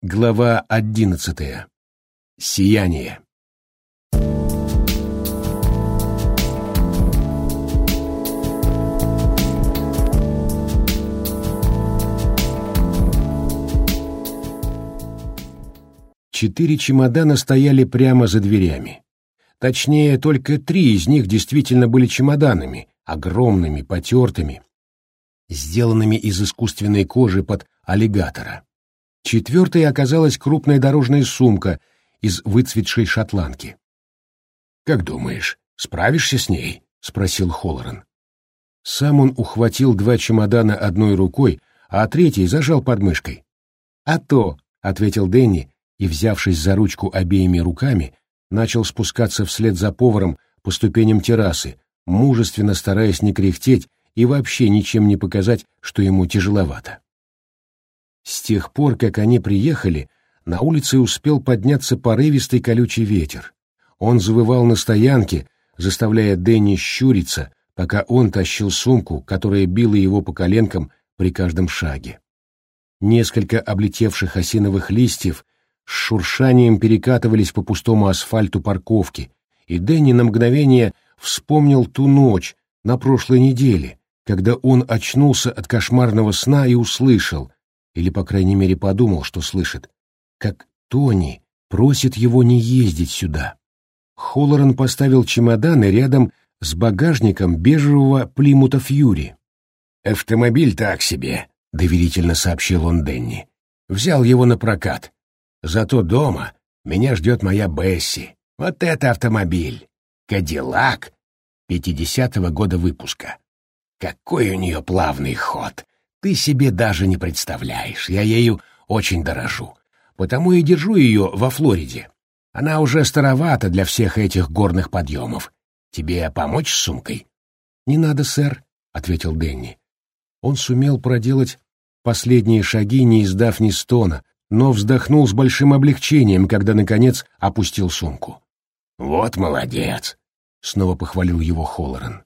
Глава одиннадцатая. Сияние. Четыре чемодана стояли прямо за дверями. Точнее, только три из них действительно были чемоданами, огромными, потертыми, сделанными из искусственной кожи под аллигатора. Четвертой оказалась крупная дорожная сумка из выцветшей шотландки. «Как думаешь, справишься с ней?» — спросил Холлоран. Сам он ухватил два чемодана одной рукой, а третий зажал под мышкой. «А то», — ответил Дэнни, и, взявшись за ручку обеими руками, начал спускаться вслед за поваром по ступеням террасы, мужественно стараясь не кряхтеть и вообще ничем не показать, что ему тяжеловато. С тех пор, как они приехали, на улице успел подняться порывистый колючий ветер. Он завывал на стоянке, заставляя Дэнни щуриться, пока он тащил сумку, которая била его по коленкам при каждом шаге. Несколько облетевших осиновых листьев с шуршанием перекатывались по пустому асфальту парковки, и Дэнни на мгновение вспомнил ту ночь на прошлой неделе, когда он очнулся от кошмарного сна и услышал — или, по крайней мере, подумал, что слышит, как Тони просит его не ездить сюда. Холлоран поставил чемоданы рядом с багажником бежевого Плимута Фьюри. «Автомобиль так себе», — доверительно сообщил он Денни. «Взял его на прокат. Зато дома меня ждет моя Бесси. Вот это автомобиль! Кадиллак пятидесятого года выпуска. Какой у нее плавный ход! Ты себе даже не представляешь, я ею очень дорожу. Потому и держу ее во Флориде. Она уже старовата для всех этих горных подъемов. Тебе помочь с сумкой? — Не надо, сэр, — ответил Дэнни. Он сумел проделать последние шаги, не издав ни стона, но вздохнул с большим облегчением, когда, наконец, опустил сумку. «Вот молодец!» — снова похвалил его Холлоран.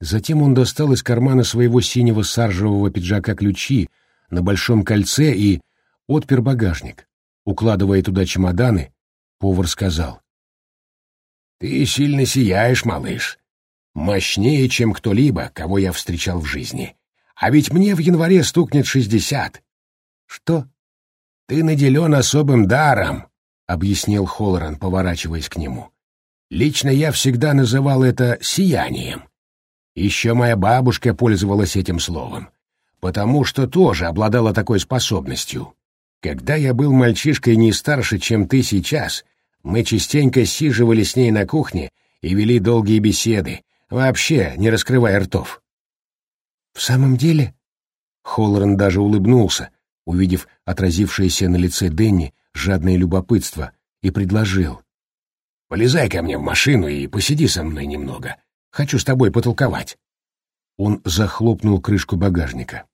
Затем он достал из кармана своего синего саржевого пиджака ключи на большом кольце и отпер багажник. Укладывая туда чемоданы, повар сказал. «Ты сильно сияешь, малыш. Мощнее, чем кто-либо, кого я встречал в жизни. А ведь мне в январе стукнет шестьдесят». «Что?» «Ты наделен особым даром», — объяснил Холлоран, поворачиваясь к нему. «Лично я всегда называл это сиянием. Еще моя бабушка пользовалась этим словом, потому что тоже обладала такой способностью. Когда я был мальчишкой не старше, чем ты сейчас, мы частенько сиживали с ней на кухне и вели долгие беседы, вообще не раскрывая ртов. «В самом деле?» Холлоран даже улыбнулся, увидев отразившееся на лице Денни жадное любопытство, и предложил. «Полезай ко мне в машину и посиди со мной немного. Хочу с тобой потолковать». Он захлопнул крышку багажника.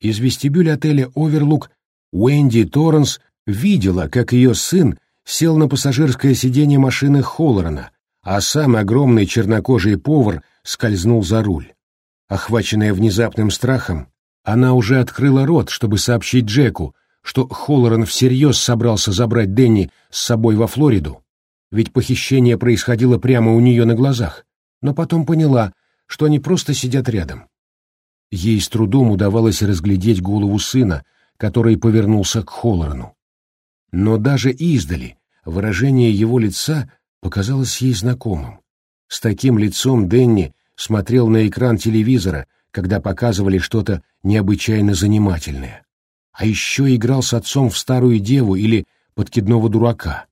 Из вестибюля отеля «Оверлук» Уэнди Торренс видела, как ее сын сел на пассажирское сиденье машины Холлорана, а сам огромный чернокожий повар скользнул за руль. Охваченная внезапным страхом, она уже открыла рот, чтобы сообщить Джеку, что Холлоран всерьез собрался забрать Дэнни с собой во Флориду, ведь похищение происходило прямо у нее на глазах но потом поняла, что они просто сидят рядом. Ей с трудом удавалось разглядеть голову сына, который повернулся к Холлорану. Но даже издали выражение его лица показалось ей знакомым. С таким лицом Денни смотрел на экран телевизора, когда показывали что-то необычайно занимательное. А еще играл с отцом в старую деву или подкидного дурака.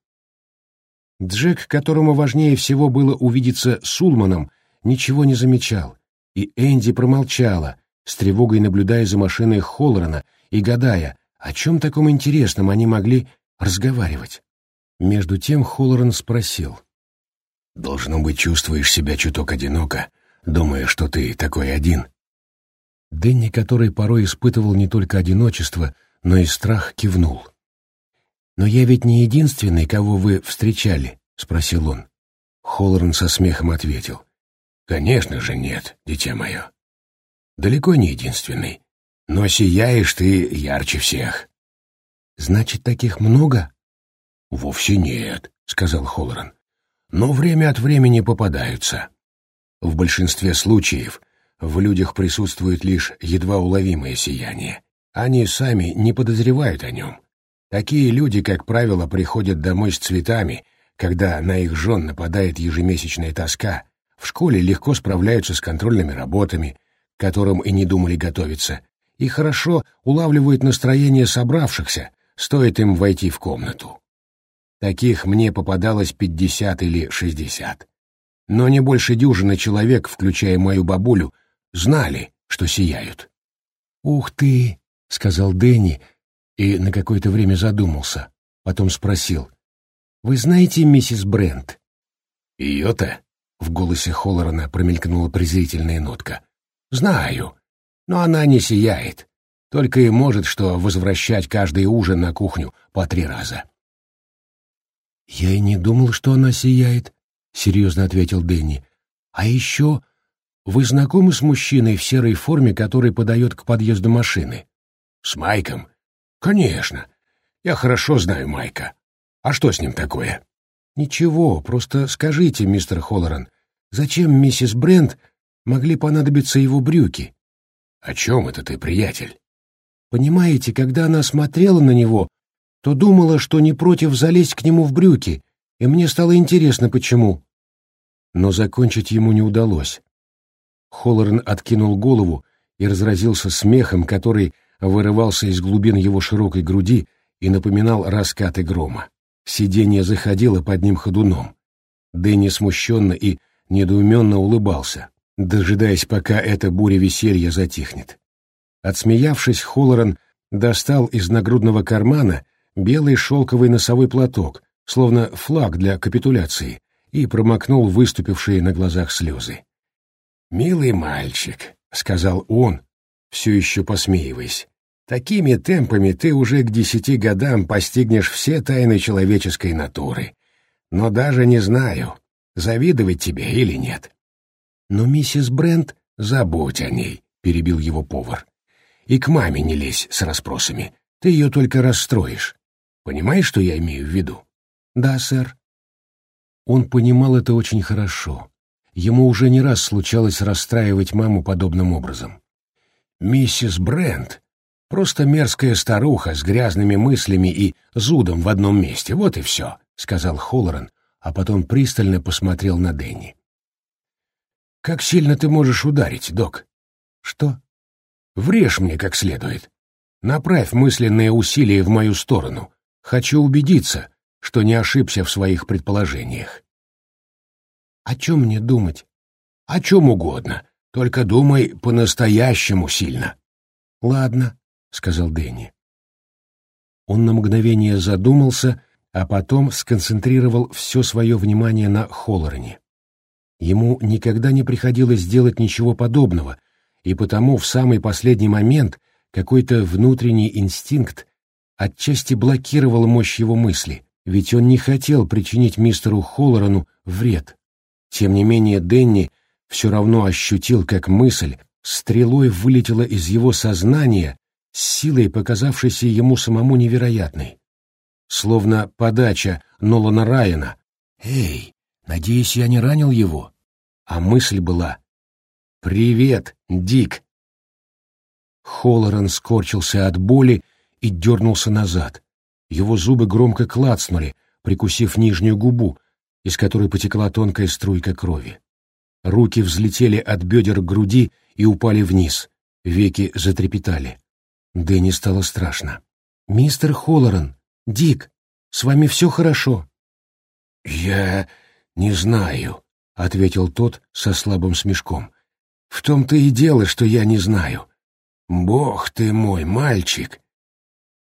Джек, которому важнее всего было увидеться с Улманом, ничего не замечал, и Энди промолчала, с тревогой наблюдая за машиной Холлорана и гадая, о чем таком интересном они могли разговаривать. Между тем Холлоран спросил. «Должно быть, чувствуешь себя чуток одиноко, думая, что ты такой один». Дэнни, который порой испытывал не только одиночество, но и страх, кивнул. «Но я ведь не единственный, кого вы встречали», — спросил он. Холлоран со смехом ответил. «Конечно же нет, дитя мое. Далеко не единственный, но сияешь ты ярче всех». Значит, таких много? Вовсе нет, сказал Холлоран. Но время от времени попадаются. В большинстве случаев в людях присутствует лишь едва уловимое сияние. Они сами не подозревают о нем. Такие люди, как правило, приходят домой с цветами, когда на их жен нападает ежемесячная тоска, в школе легко справляются с контрольными работами, к которым и не думали готовиться, и хорошо улавливают настроение собравшихся, стоит им войти в комнату. Таких мне попадалось пятьдесят или шестьдесят. Но не больше дюжины человек, включая мою бабулю, знали, что сияют. «Ух ты!» — сказал Дэнни и на какое-то время задумался. Потом спросил. «Вы знаете миссис Брент?» «Ее-то?» — в голосе Холлорана промелькнула презрительная нотка. «Знаю, но она не сияет. Только и может что возвращать каждый ужин на кухню по три раза». «Я и не думал, что она сияет», — серьезно ответил Дэнни. «А еще вы знакомы с мужчиной в серой форме, который подает к подъезду машины?» «С Майком?» «Конечно. Я хорошо знаю Майка. А что с ним такое?» «Ничего, просто скажите, мистер Холлоран, зачем миссис Брент могли понадобиться его брюки?» «О чем это ты, приятель?» «Понимаете, когда она смотрела на него, то думала, что не против залезть к нему в брюки, и мне стало интересно, почему. Но закончить ему не удалось. Холлорен откинул голову и разразился смехом, который вырывался из глубин его широкой груди и напоминал раскаты грома. Сиденье заходило под ним ходуном. Дэнни смущенно и недоуменно улыбался, дожидаясь, пока эта буря веселья затихнет. Отсмеявшись, Холлоран достал из нагрудного кармана белый шелковый носовой платок, словно флаг для капитуляции, и промокнул выступившие на глазах слезы. «Милый мальчик», — сказал он, все еще посмеиваясь, — «такими темпами ты уже к десяти годам постигнешь все тайны человеческой натуры. Но даже не знаю, завидовать тебе или нет». «Но миссис Брент, забудь о ней», — перебил его повар. «И к маме не лезь с расспросами, ты ее только расстроишь. Понимаешь, что я имею в виду? Да, сэр. Он понимал это очень хорошо. Ему уже не раз случалось расстраивать маму подобным образом. Миссис Брент — просто мерзкая старуха с грязными мыслями и зудом в одном месте, вот и все, — сказал Холлоран, а потом пристально посмотрел на Дэнни. «Как сильно ты можешь ударить, док?» «Что?» «Врежь мне как следует. Направь мысленные усилия в мою сторону. Хочу убедиться, что не ошибся в своих предположениях. О чем мне думать? О чем угодно, только думай по-настоящему сильно. Ладно, сказал Дэнни. Он на мгновение задумался, а потом сконцентрировал все свое внимание на Холлорене. Ему никогда не приходилось делать ничего подобного, и потому в самый последний момент какой-то внутренний инстинкт отчасти блокировала мощь его мысли, ведь он не хотел причинить мистеру Холлорану вред. Тем не менее Денни все равно ощутил, как мысль стрелой вылетела из его сознания силой, показавшейся ему самому невероятной. Словно подача Нолана Райана «Эй, надеюсь, я не ранил его?» А мысль была «Привет, Дик!» Холлоран скорчился от боли и дернулся назад. Его зубы громко клацнули, прикусив нижнюю губу, из которой потекла тонкая струйка крови. Руки взлетели от бедер к груди и упали вниз. Веки затрепетали. Дэнни стало страшно. «Мистер Холлоран, Дик, с вами все хорошо?» «Я не знаю», — ответил тот со слабым смешком. «В том-то и дело, что я не знаю. Бог ты мой, мальчик,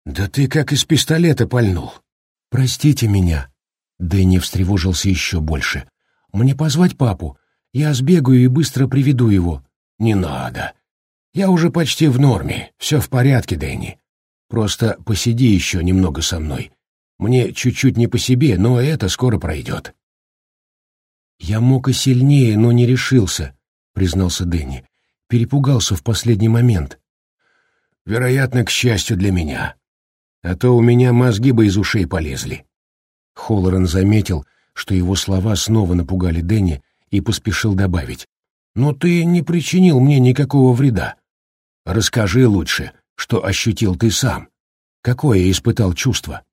«Да ты как из пистолета пальнул!» «Простите меня!» Дэнни встревожился еще больше. «Мне позвать папу? Я сбегаю и быстро приведу его». «Не надо. Я уже почти в норме. Все в порядке, Дэнни. Просто посиди еще немного со мной. Мне чуть-чуть не по себе, но это скоро пройдет». «Я мог и сильнее, но не решился», — признался Дэнни. «Перепугался в последний момент». «Вероятно, к счастью для меня. а то у меня мозги бы из ушей полезли. Холлоран заметил, что его слова снова напугали Дэнни и поспешил добавить. «Но ты не причинил мне никакого вреда. Расскажи лучше, что ощутил ты сам. Какое испытал чувство?»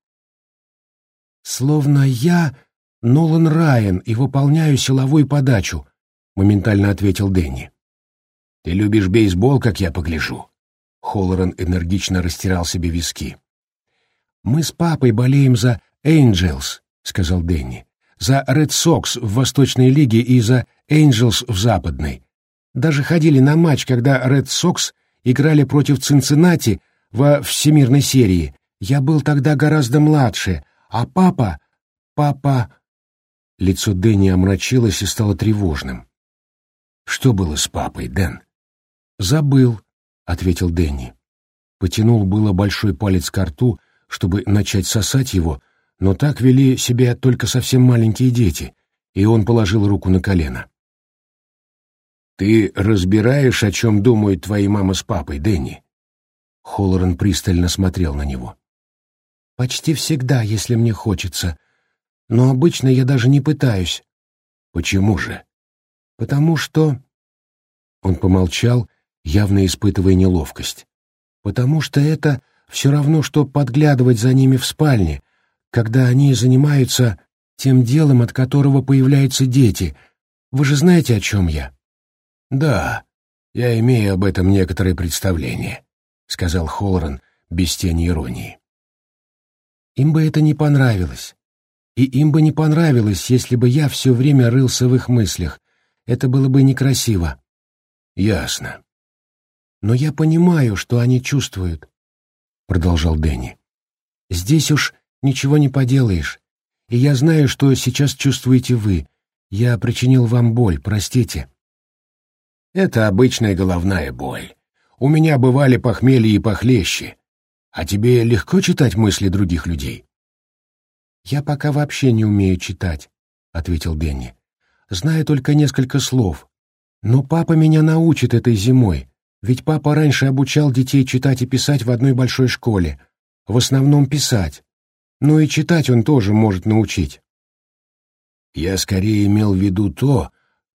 «Словно я Нолан Райан и выполняю силовую подачу», — моментально ответил Дэнни. «Ты любишь бейсбол, как я погляжу?» Холлоран энергично растирал себе виски. «Мы с папой болеем за Angels», — сказал Дэнни. «За Ред Сокс в Восточной лиге и за Angels в Западной. Даже ходили на матч, когда Ред Сокс играли против Цинциннати во всемирной серии. Я был тогда гораздо младше, а папа... Папа...» Лицо Дэнни омрачилось и стало тревожным. «Что было с папой, Дэн?» «Забыл», — ответил Дэнни. Потянул было большой палец к рту, чтобы начать сосать его, но так вели себя только совсем маленькие дети, и он положил руку на колено. «Ты разбираешь, о чем думают твои мама с папой, Дэнни?» Холлоран пристально смотрел на него. «Почти всегда, если мне хочется. Но обычно я даже не пытаюсь». «Почему же?» «Потому что...» Он помолчал явно испытывая неловкость. Потому что это все равно, что подглядывать за ними в спальне, когда они занимаются тем делом, от которого появляются дети. Вы же знаете, о чем я? — Да, я имею об этом некоторое представление, — сказал Холлоран без тени иронии. Им бы это не понравилось. И им бы не понравилось, если бы я все время рылся в их мыслях. Это было бы некрасиво. — Ясно. Но я понимаю, что они чувствуют, — продолжал Дэнни. Здесь уж ничего не поделаешь. И я знаю, что сейчас чувствуете вы. Я причинил вам боль, простите. Это обычная головная боль. У меня бывали похмелье и похлеще. А тебе легко читать мысли других людей? Я пока вообще не умею читать, — ответил Дэнни. Знаю только несколько слов. Но папа меня научит этой зимой, ведь папа раньше обучал детей читать и писать в одной большой школе. В основном писать. Ну и читать он тоже может научить. Я скорее имел в виду то,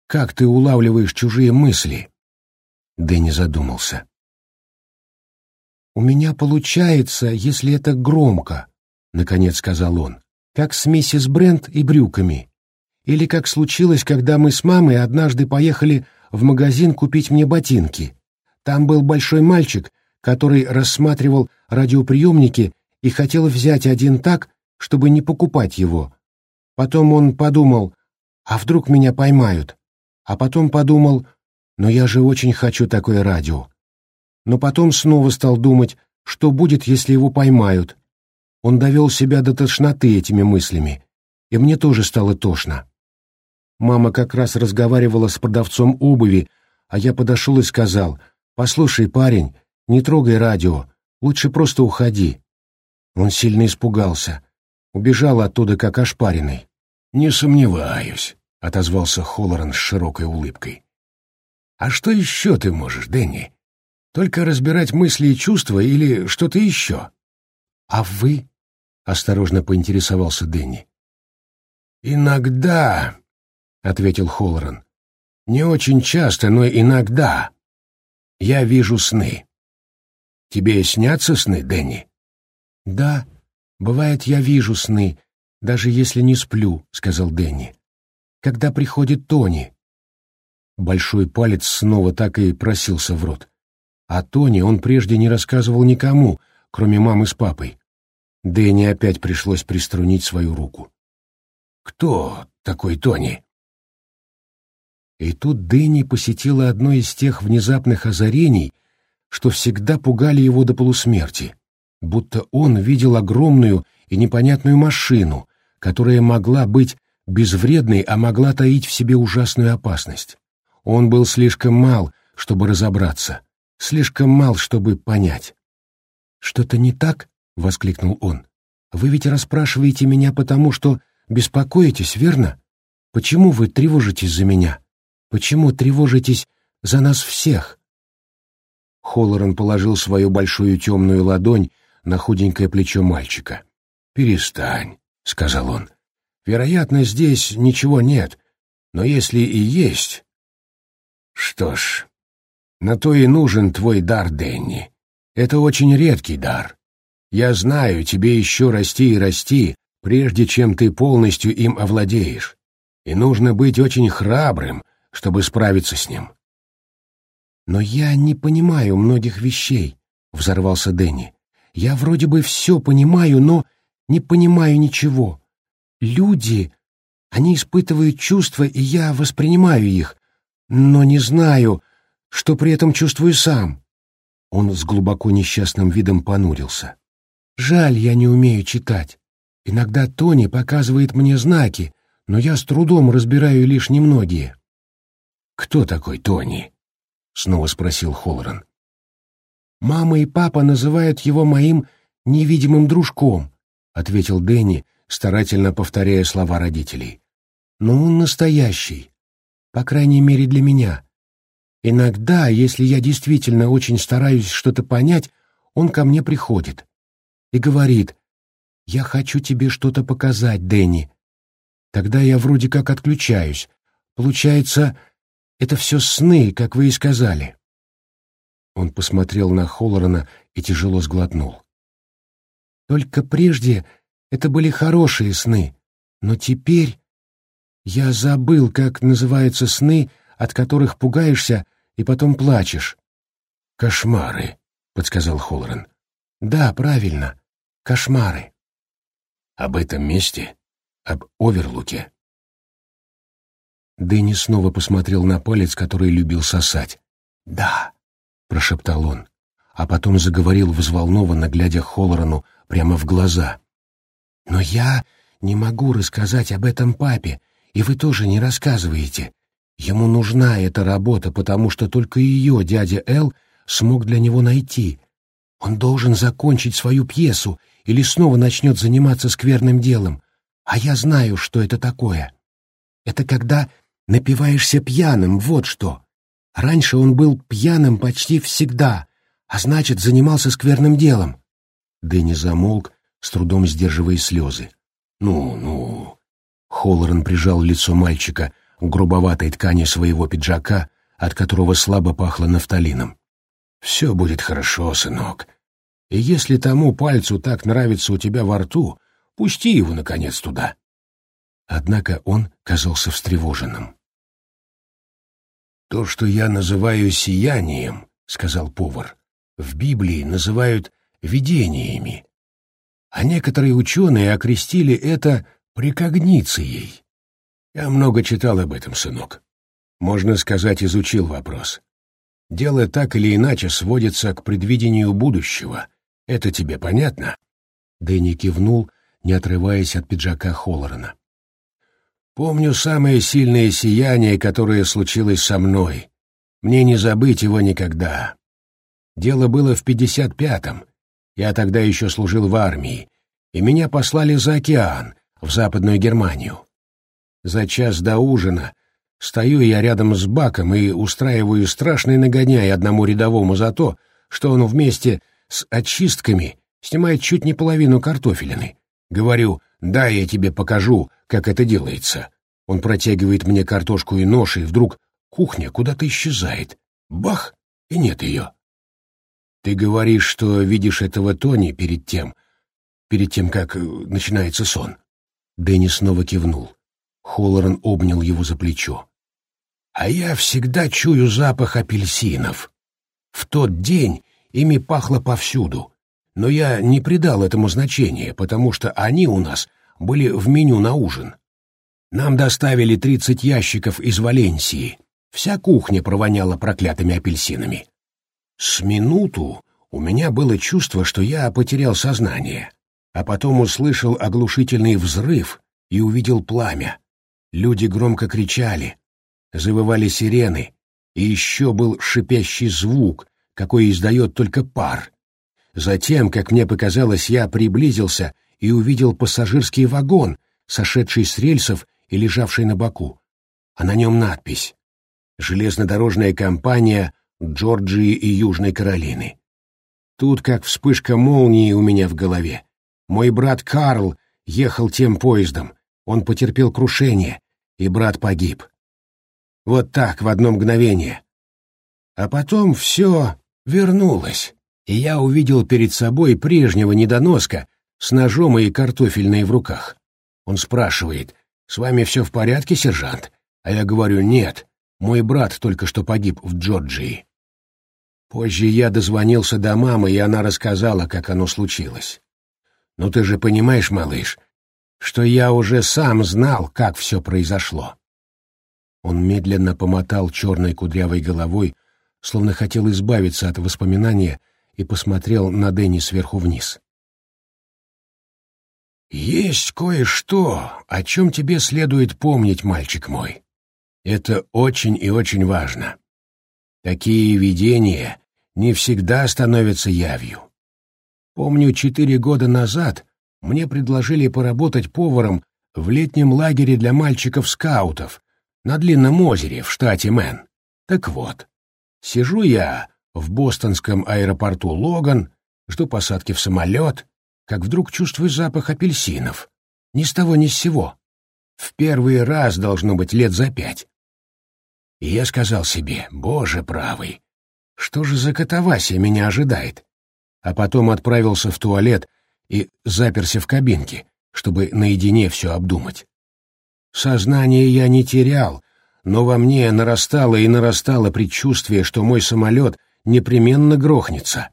как ты улавливаешь чужие мысли. Дэнни задумался. «У меня получается, если это громко», — наконец сказал он, «как с миссис Брент и брюками. Или как случилось, когда мы с мамой однажды поехали в магазин купить мне ботинки. Там был большой мальчик, который рассматривал радиоприемники и хотел взять один так, чтобы не покупать его. Потом он подумал, а вдруг меня поймают? А потом подумал, но я же очень хочу такое радио. Но потом снова стал думать, что будет, если его поймают. Он довел себя до тошноты этими мыслями, и мне тоже стало тошно. Мама как раз разговаривала с продавцом обуви, а я подошел и сказал, «Послушай, парень, не трогай радио, лучше просто уходи». Он сильно испугался, убежал оттуда как ошпаренный. «Не сомневаюсь», — отозвался Холлоран с широкой улыбкой. «А что еще ты можешь, Дэнни? Только разбирать мысли и чувства или что-то еще?» «А вы?» — осторожно поинтересовался Дэнни. «Иногда», — ответил Холлоран. «Не очень часто, но иногда. Я вижу сны. Тебе снятся сны, Дэнни? Да, бывает, я вижу сны, даже если не сплю, сказал Дэнни. Когда приходит Тони. Большой палец снова так и просился в рот. А Тони он прежде не рассказывал никому, кроме мамы с папой. Дэнни опять пришлось приструнить свою руку. «Кто такой Тони?» И тут Дэнни посетила одно из тех внезапных озарений, что всегда пугали его до полусмерти, будто он видел огромную и непонятную машину, которая могла быть безвредной, а могла таить в себе ужасную опасность. Он был слишком мал, чтобы разобраться, слишком мал, чтобы понять. «Что-то не так?» — воскликнул он. «Вы ведь расспрашиваете меня потому, что беспокоитесь, верно? Почему вы тревожитесь за меня?» Почему тревожитесь за нас всех?» Холлоран положил свою большую темную ладонь на худенькое плечо мальчика. «Перестань», — сказал он. «Вероятно, здесь ничего нет, но если и есть...» «Что ж, на то и нужен твой дар, Денни. Это очень редкий дар. Я знаю, тебе еще расти и расти, прежде чем ты полностью им овладеешь. И нужно быть очень храбрым, чтобы справиться с ним. «Но я не понимаю многих вещей», — взорвался Дэнни. «Я вроде бы все понимаю, но не понимаю ничего. Люди, они испытывают чувства, и я воспринимаю их, но не знаю, что при этом чувствую сам». Он с глубоко несчастным видом понурился. «Жаль, я не умею читать. Иногда Тони показывает мне знаки, но я с трудом разбираю лишь немногие. «Кто такой Тони?» — снова спросил Холлоран. «Мама и папа называют его моим невидимым дружком», — ответил Дэнни, старательно повторяя слова родителей. «Но он настоящий, по крайней мере для меня. Иногда, если я действительно очень стараюсь что-то понять, он ко мне приходит и говорит, «Я хочу тебе что-то показать, Дэнни». Тогда я вроде как отключаюсь. Получается, это все сны, как вы и сказали. Он посмотрел на Холлорана и тяжело сглотнул. Только прежде это были хорошие сны, но теперь я забыл, как называются сны, от которых пугаешься и потом плачешь. «Кошмары», — подсказал Холлоран. «Да, правильно, кошмары». «Об этом месте?» об Оверлуке. Дэнни снова посмотрел на палец, который любил сосать. «Да», — прошептал он, а потом заговорил взволнованно, глядя Холлорану прямо в глаза. «Но я не могу рассказать об этом папе, и вы тоже не рассказываете. Ему нужна эта работа, потому что только ее дядя Эл смог для него найти. Он должен закончить свою пьесу или снова начнет заниматься скверным делом. А я знаю, что это такое. Это когда напиваешься пьяным, вот что. Раньше он был пьяным почти всегда, а значит, занимался скверным делом. Дэнни замолк, с трудом сдерживая слезы. «Ну, ну...» Холлоран прижал лицо мальчика к грубоватой ткани своего пиджака, от которого слабо пахло нафталином. «Все будет хорошо, сынок. И если тому пальцу так нравится у тебя во рту, Пусти его, наконец, туда. Однако он казался встревоженным. «То, что я называю сиянием, — сказал повар, — в Библии называют видениями, а некоторые ученые окрестили это прикогницией. Я много читал об этом, сынок. Можно сказать, изучил вопрос. Дело так или иначе сводится к предвидению будущего. Это тебе понятно?» Дэнни кивнул, не отрываясь от пиджака Холлорана. «Помню самое сильное сияние, которое случилось со мной. Мне не забыть его никогда. Дело было в пятьдесят пятом. Я тогда еще служил в армии, и меня послали за океан, в Западную Германию. За час до ужина стою я рядом с баком и устраиваю страшный нагоняй одному рядовому за то, что он вместе с очистками снимает чуть не половину картофелины. Говорю, да, я тебе покажу, как это делается. Он протягивает мне картошку и нож, и вдруг кухня куда-то исчезает. Бах! И нет ее. Ты говоришь, что видишь этого Тони перед тем, перед тем, как э, начинается сон. Дэнни снова кивнул. Холлоран обнял его за плечо. А я всегда чую запах апельсинов. В тот день ими пахло повсюду, но я не придал этому значения, потому что они у нас были в меню на ужин. Нам доставили тридцать ящиков из Валенсии. Вся кухня провоняла проклятыми апельсинами. С минуту у меня было чувство, что я потерял сознание, а потом услышал оглушительный взрыв и увидел пламя. Люди громко кричали, завывали сирены, и еще был шипящий звук, какой издает только пар — Затем, как мне показалось, я приблизился и увидел пассажирский вагон, сошедший с рельсов и лежавший на боку. А на нем надпись «Железнодорожная компания Джорджии и Южной Каролины». Тут как вспышка молнии у меня в голове. Мой брат Карл ехал тем поездом. Он потерпел крушение, и брат погиб. Вот так, в одно мгновение. А потом все вернулось, и я увидел перед собой прежнего недоноска с ножом и картофельной в руках. Он спрашивает, «С вами все в порядке, сержант?» А я говорю, «Нет, мой брат только что погиб в Джорджии». Позже я дозвонился до мамы, и она рассказала, как оно случилось. Ну ты же понимаешь, малыш, что я уже сам знал, как все произошло. Он медленно помотал черной кудрявой головой, словно хотел избавиться от воспоминания, и посмотрел на Дэнни сверху вниз. «Есть кое-что, о чем тебе следует помнить, мальчик мой. Это очень и очень важно. Такие видения не всегда становятся явью. Помню, четыре года назад мне предложили поработать поваром в летнем лагере для мальчиков-скаутов на Длинном озере в штате Мэн. Так вот, сижу я в бостонском аэропорту Логан, жду посадки в самолет, как вдруг чувствую запах апельсинов. Ни с того ни с сего. В первый раз должно быть лет за пять. И я сказал себе, боже правый, что же за катавасия меня ожидает? А потом отправился в туалет и заперся в кабинке, чтобы наедине все обдумать. Сознание я не терял, но во мне нарастало и нарастало предчувствие, что мой самолет непременно грохнется.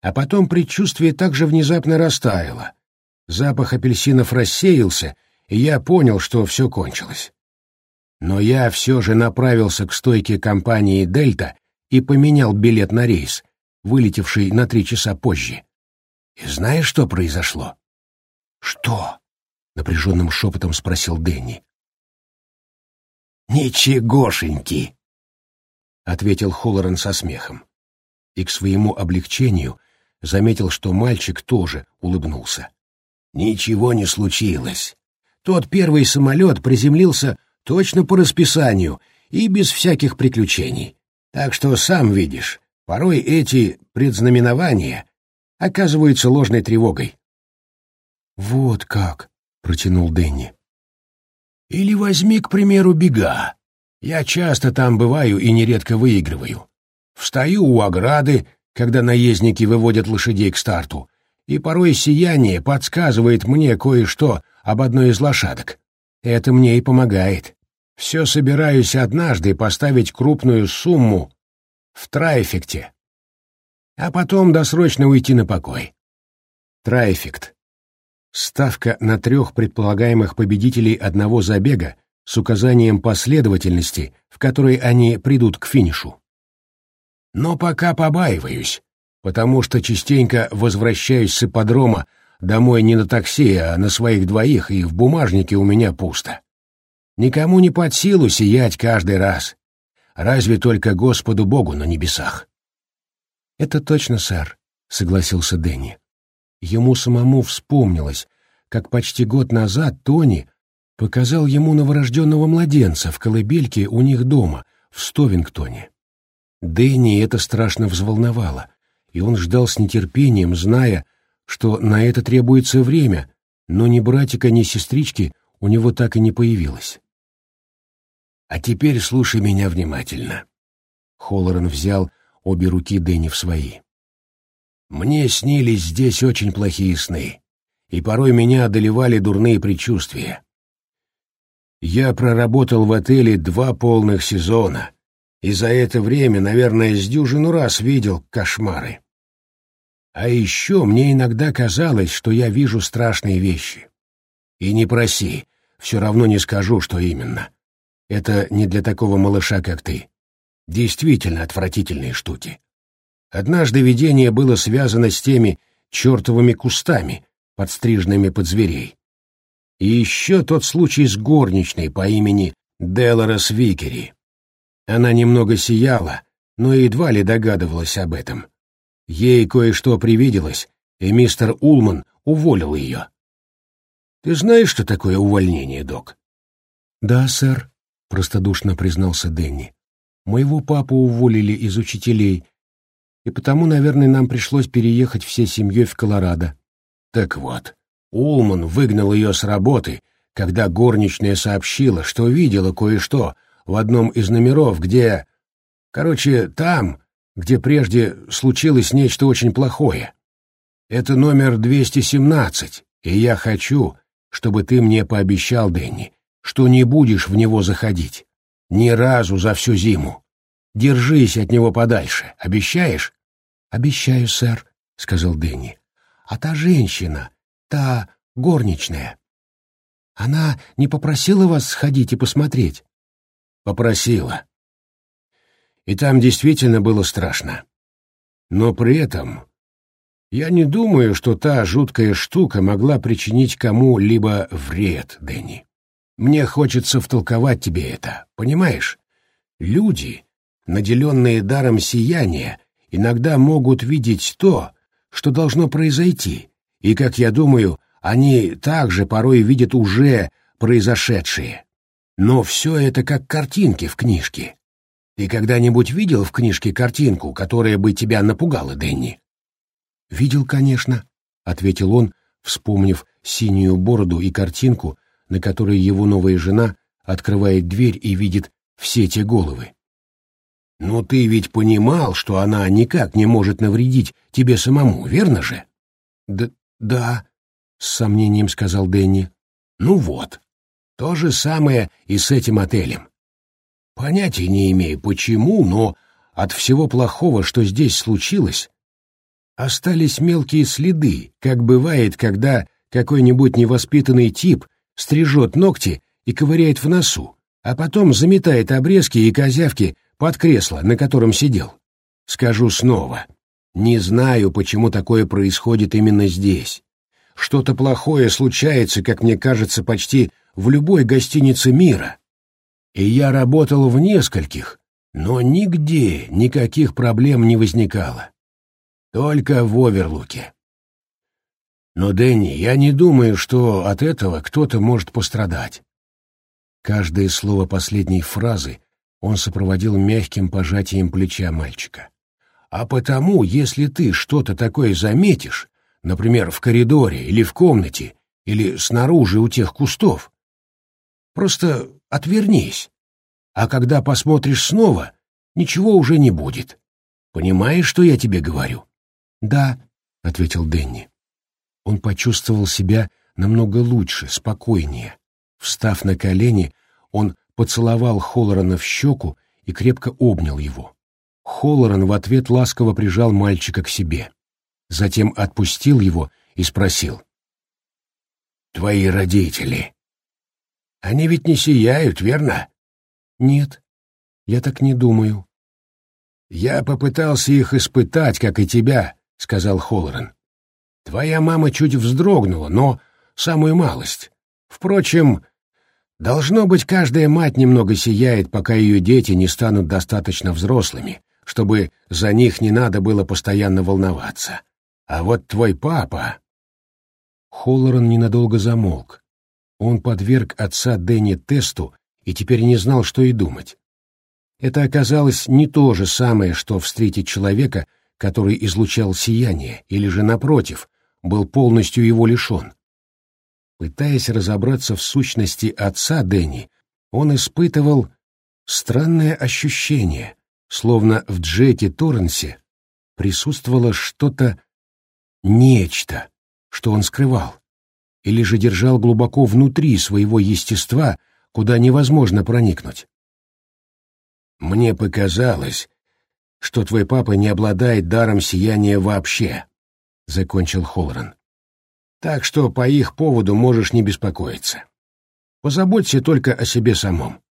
А потом предчувствие также внезапно растаяло. Запах апельсинов рассеялся, и я понял, что все кончилось. Но я все же направился к стойке компании «Дельта» и поменял билет на рейс, вылетевший на три часа позже. И знаешь, что произошло? Что? Напряженным шепотом спросил Дэнни. Ничегошеньки, ответил Холлоран со смехом. И к своему облегчению заметил, что мальчик тоже улыбнулся. Ничего не случилось. Тот первый самолет приземлился точно по расписанию и без всяких приключений. Так что, сам видишь, порой эти предзнаменования оказываются ложной тревогой. «Вот как», — протянул Дэнни. «Или возьми, к примеру, бега. Я часто там бываю и нередко выигрываю. Встаю у ограды, когда наездники выводят лошадей к старту, и порой сияние подсказывает мне кое-что об одной из лошадок. Это мне и помогает. Все собираюсь однажды поставить крупную сумму в трайфекте, а потом досрочно уйти на покой. Трайфект. Ставка на трех предполагаемых победителей одного забега с указанием последовательности, в которой они придут к финишу. Но пока побаиваюсь, потому что частенько возвращаюсь с ипподрома домой не на такси, а на своих двоих, и в бумажнике у меня пусто. Никому не под силу сиять каждый раз. Разве только Господу Богу на небесах. «Это точно, сэр», — согласился Дэнни. Ему самому вспомнилось, как почти год назад Тони показал ему новорожденного младенца в колыбельке у них дома, в Стовингтоне. Дэнни это страшно взволновало, и он ждал с нетерпением, зная, что на это требуется время, но ни братика, ни сестрички у него так и не появилось. А теперь слушай меня внимательно. Холлоран взял обе руки Дэнни в свои. Мне снились здесь очень плохие сны, и порой меня одолевали дурные предчувствия. Я проработал в отеле два полных сезона, и за это время, наверное, с дюжину раз видел кошмары. А еще мне иногда казалось, что я вижу страшные вещи. И не проси, все равно не скажу, что именно. Это не для такого малыша, как ты. Действительно отвратительные штуки. Однажды видение было связано с теми чертовыми кустами, подстриженными под зверей. И еще тот случай с горничной по имени Делорес Викери. Она немного сияла, но едва ли догадывалась об этом. Ей кое-что привиделось, и мистер Улман уволил ее. Ты знаешь, что такое увольнение, док? Да, сэр, — простодушно признался Дэнни. «Моего папу уволили из учителей, и потому, наверное, нам пришлось переехать всей семьей в Колорадо. Так вот, Улман выгнал ее с работы, когда горничная сообщила, что видела кое-что в одном из номеров, где... Короче, там, где прежде случилось нечто очень плохое. Это номер 217, и я хочу, чтобы ты мне пообещал, Дэнни, что не будешь в него заходить. Ни разу за всю зиму. Держись от него подальше. Обещаешь? Обещаю, сэр, сказал Дэнни. А та женщина, та горничная, она не попросила вас сходить и посмотреть? Попросила. И там действительно было страшно. Но при этом я не думаю, что та жуткая штука могла причинить кому-либо вред, Дэнни. Мне хочется втолковать тебе это, понимаешь? Люди, наделенные даром сияния, иногда могут видеть то, что должно произойти, и, как я думаю, они также порой видят уже произошедшее. Но все это как картинки в книжке. Ты когда-нибудь видел в книжке картинку, которая бы тебя напугала, Дэнни? Видел, конечно, ответил он, вспомнив синюю бороду и картинку, на которой его новая жена открывает дверь и видит все те головы. «Ну ты ведь понимал, что она никак не может навредить тебе самому, верно же?» «Да, да», с сомнением сказал Дэнни. Ну вот, то же самое и с этим отелем. Понятия не имею, почему, но от всего плохого, что здесь случилось, остались мелкие следы, как бывает, когда какой-нибудь невоспитанный тип стрижет ногти и ковыряет в носу, а потом заметает обрезки и козявки под кресло, на котором сидел. Скажу снова, не знаю, почему такое происходит именно здесь. Что-то плохое случается, как мне кажется, почти в любой гостинице мира. И я работал в нескольких, но нигде никаких проблем не возникало. Только в Оверлуке. Но, Дэнни, я не думаю, что от этого кто-то может пострадать. Каждое слово последней фразы он сопроводил мягким пожатием плеча мальчика. А потому, если ты что-то такое заметишь, например, в коридоре или в комнате, или снаружи у тех кустов. Просто отвернись, а когда посмотришь снова, ничего уже не будет. Понимаешь, что я тебе говорю? Да, ответил Денни. Он почувствовал себя намного лучше, спокойнее. Встав на колени, он поцеловал Холлорана в щеку и крепко обнял его. Холлоран в ответ ласково прижал мальчика к себе затем отпустил его и спросил. «Твои родители. Они ведь не сияют, верно?» «Нет, я так не думаю». «Я попытался их испытать, как и тебя», — сказал Холлоран. «Твоя мама чуть вздрогнула, но самую малость. Впрочем, должно быть, каждая мать немного сияет, пока ее дети не станут достаточно взрослыми, чтобы за них не надо было постоянно волноваться. А вот твой папа...» Холлоран ненадолго замолк. Он подверг отца Дэнни тесту и теперь не знал, что и думать. Это оказалось не то же самое, что встретить человека, который излучал сияние, или же, напротив, был полностью его лишен. Пытаясь разобраться в сущности отца Дэнни, он испытывал странное ощущение, словно в Джеке Торренсе присутствовало что-то нечто, что он скрывал, или же держал глубоко внутри своего естества, куда невозможно проникнуть. «Мне показалось, что твой папа не обладает даром сияния вообще», — закончил Холлоран. «Так что по их поводу можешь не беспокоиться. Позаботься только о себе самом».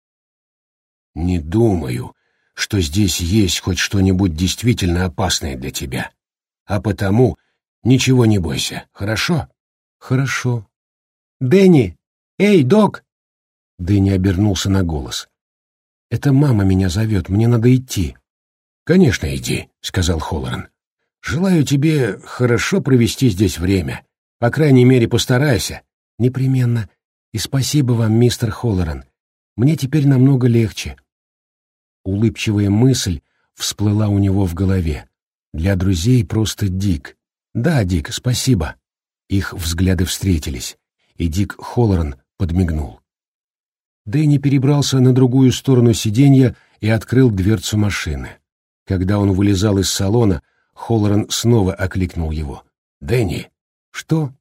«Не думаю, что здесь есть хоть что-нибудь действительно опасное для тебя, а потому Ничего не бойся, хорошо? Хорошо. Дэнни! Эй, док! Дэнни обернулся на голос. Это мама меня зовет, мне надо идти. Конечно, иди, сказал Холлоран. Желаю тебе хорошо провести здесь время. По крайней мере, постарайся. Непременно. И спасибо вам, мистер Холлоран. Мне теперь намного легче. Улыбчивая мысль всплыла у него в голове. Для друзей просто Дик. Да, Дик, спасибо. Их взгляды встретились, и Дик Холлоран подмигнул. Дэнни перебрался на другую сторону сиденья и открыл дверцу машины. Когда он вылезал из салона, Холлоран снова окликнул его. «Дэнни, что?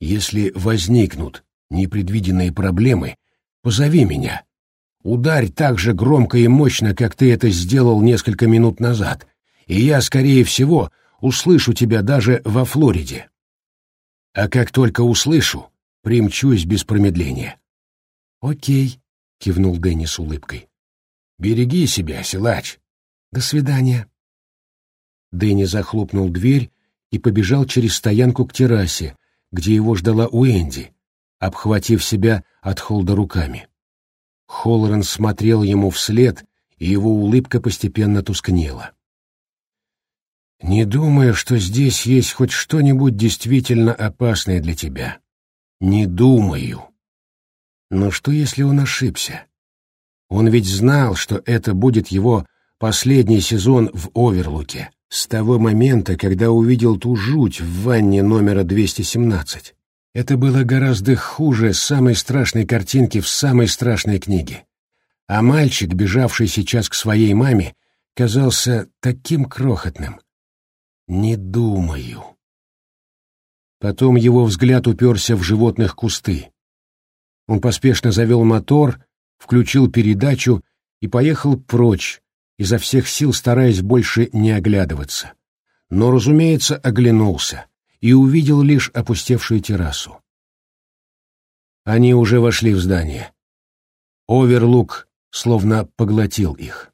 Если возникнут непредвиденные проблемы, позови меня. Ударь так же громко и мощно, как ты это сделал несколько минут назад, и я, скорее всего, услышу тебя даже во Флориде. А как только услышу, примчусь без промедления. «Окей», — кивнул Дэнни с улыбкой. «Береги себя, силач. До свидания». Дэнни захлопнул дверь и побежал через стоянку к террасе, где его ждала Уэнди, обхватив себя от холда руками. Холлоран смотрел ему вслед, и его улыбка постепенно тускнела. «Не думаю, что здесь есть хоть что-нибудь действительно опасное для тебя. Не думаю. Но что, если он ошибся? Он ведь знал, что это будет его последний сезон в Оверлуке, с того момента, когда увидел ту жуть в ванне номера 217. Это было гораздо хуже самой страшной картинки в самой страшной книге. А мальчик, бежавший сейчас к своей маме, казался таким крохотным. Не думаю. Потом его взгляд уперся в животных кусты. Он поспешно завел мотор, включил передачу и поехал прочь, изо всех сил стараясь больше не оглядываться. Но, разумеется, оглянулся и увидел лишь опустевшую террасу. Они уже вошли в здание. Оверлук словно поглотил их.